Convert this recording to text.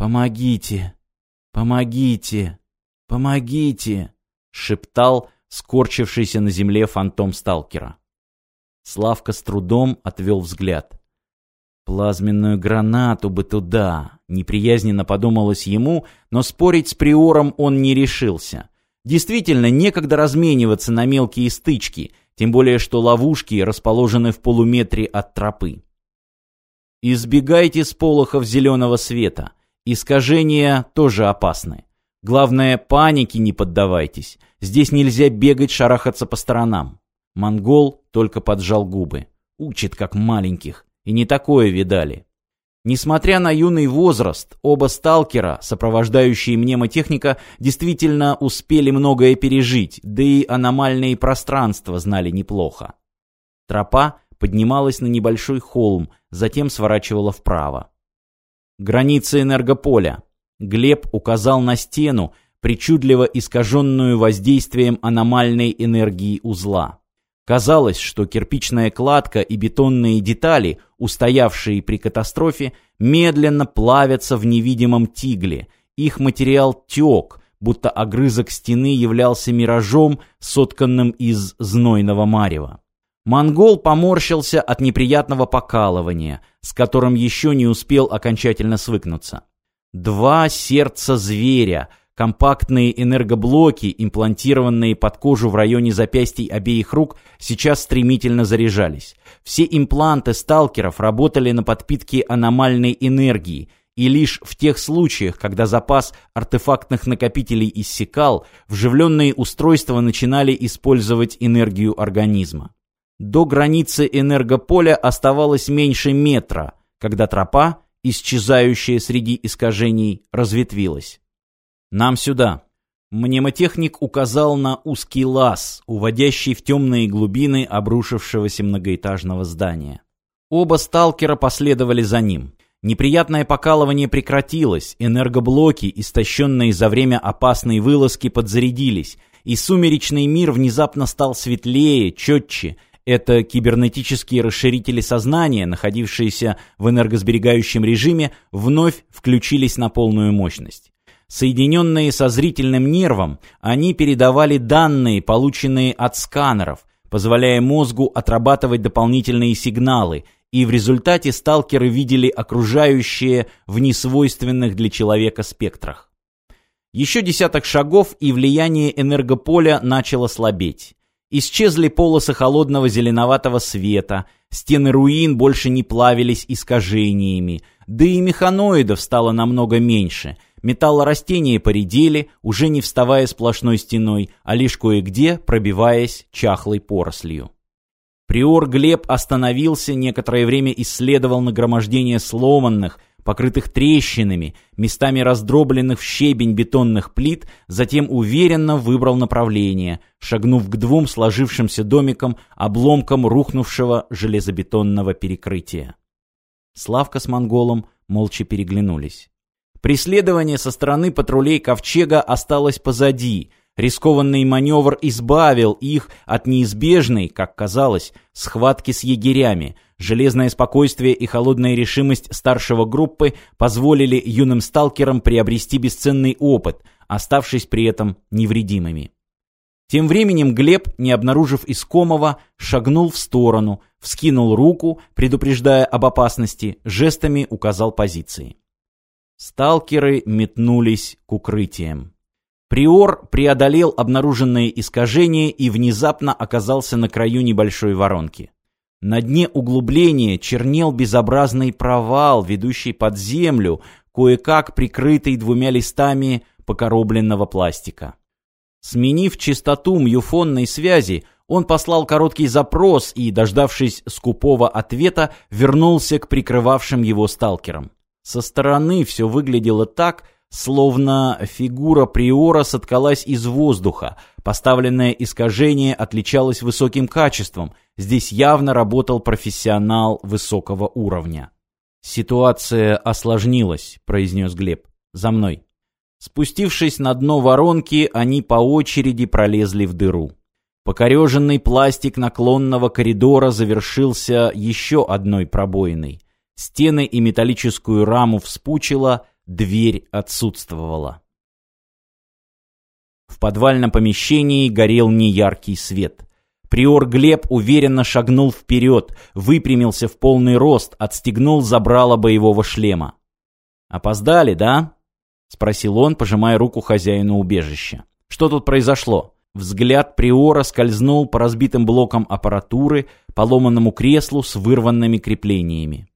«Помогите! Помогите! Помогите!» — шептал скорчившийся на земле фантом сталкера. Славка с трудом отвел взгляд. «Плазменную гранату бы туда!» — неприязненно подумалось ему, но спорить с приором он не решился. Действительно, некогда размениваться на мелкие стычки, тем более что ловушки расположены в полуметре от тропы. Избегайте сполохов зеленого света. Искажения тоже опасны. Главное, панике не поддавайтесь. Здесь нельзя бегать, шарахаться по сторонам. Монгол только поджал губы. Учит, как маленьких. И не такое видали. Несмотря на юный возраст, оба сталкера, сопровождающие мнемотехника, действительно успели многое пережить, да и аномальные пространства знали неплохо. Тропа поднималась на небольшой холм, затем сворачивала вправо. Граница энергополя. Глеб указал на стену, причудливо искаженную воздействием аномальной энергии узла. Казалось, что кирпичная кладка и бетонные детали, устоявшие при катастрофе, медленно плавятся в невидимом тигле. Их материал тек, будто огрызок стены являлся миражом, сотканным из знойного марева. Монгол поморщился от неприятного покалывания, с которым еще не успел окончательно свыкнуться. Два сердца зверя, компактные энергоблоки, имплантированные под кожу в районе запястий обеих рук, сейчас стремительно заряжались. Все импланты сталкеров работали на подпитке аномальной энергии, и лишь в тех случаях, когда запас артефактных накопителей иссякал, вживленные устройства начинали использовать энергию организма. До границы энергополя оставалось меньше метра, когда тропа, исчезающая среди искажений, разветвилась. «Нам сюда!» Мнемотехник указал на узкий лаз, уводящий в темные глубины обрушившегося многоэтажного здания. Оба сталкера последовали за ним. Неприятное покалывание прекратилось, энергоблоки, истощенные за время опасной вылазки, подзарядились, и сумеречный мир внезапно стал светлее, четче, это кибернетические расширители сознания, находившиеся в энергосберегающем режиме, вновь включились на полную мощность. Соединенные со зрительным нервом, они передавали данные, полученные от сканеров, позволяя мозгу отрабатывать дополнительные сигналы, и в результате сталкеры видели окружающее в несвойственных для человека спектрах. Еще десяток шагов, и влияние энергополя начало слабеть. Исчезли полосы холодного зеленоватого света, стены руин больше не плавились искажениями, да и механоидов стало намного меньше. Металлорастения поредели, уже не вставая сплошной стеной, а лишь кое-где пробиваясь чахлой порослью. Приор Глеб остановился, некоторое время исследовал нагромождение сломанных, покрытых трещинами, местами раздробленных в щебень бетонных плит, затем уверенно выбрал направление, шагнув к двум сложившимся домикам, обломкам рухнувшего железобетонного перекрытия. Славка с монголом молча переглянулись. Преследование со стороны патрулей Ковчега осталось позади. Рискованный маневр избавил их от неизбежной, как казалось, схватки с егерями – Железное спокойствие и холодная решимость старшего группы позволили юным сталкерам приобрести бесценный опыт, оставшись при этом невредимыми. Тем временем Глеб, не обнаружив искомого, шагнул в сторону, вскинул руку, предупреждая об опасности, жестами указал позиции. Сталкеры метнулись к укрытиям. Приор преодолел обнаруженные искажения и внезапно оказался на краю небольшой воронки. На дне углубления чернел безобразный провал, ведущий под землю, кое-как прикрытый двумя листами покоробленного пластика. Сменив частоту мюфонной связи, он послал короткий запрос и, дождавшись скупого ответа, вернулся к прикрывавшим его сталкерам. Со стороны все выглядело так, словно фигура приора соткалась из воздуха, поставленное искажение отличалось высоким качеством, здесь явно работал профессионал высокого уровня. «Ситуация осложнилась», — произнес Глеб. «За мной». Спустившись на дно воронки, они по очереди пролезли в дыру. Покореженный пластик наклонного коридора завершился еще одной пробоиной. Стены и металлическую раму вспучило, Дверь отсутствовала. В подвальном помещении горел неяркий свет. Приор Глеб уверенно шагнул вперед, выпрямился в полный рост, отстегнул забрало боевого шлема. «Опоздали, да?» — спросил он, пожимая руку хозяину убежища. «Что тут произошло?» Взгляд Приора скользнул по разбитым блокам аппаратуры, поломанному креслу с вырванными креплениями.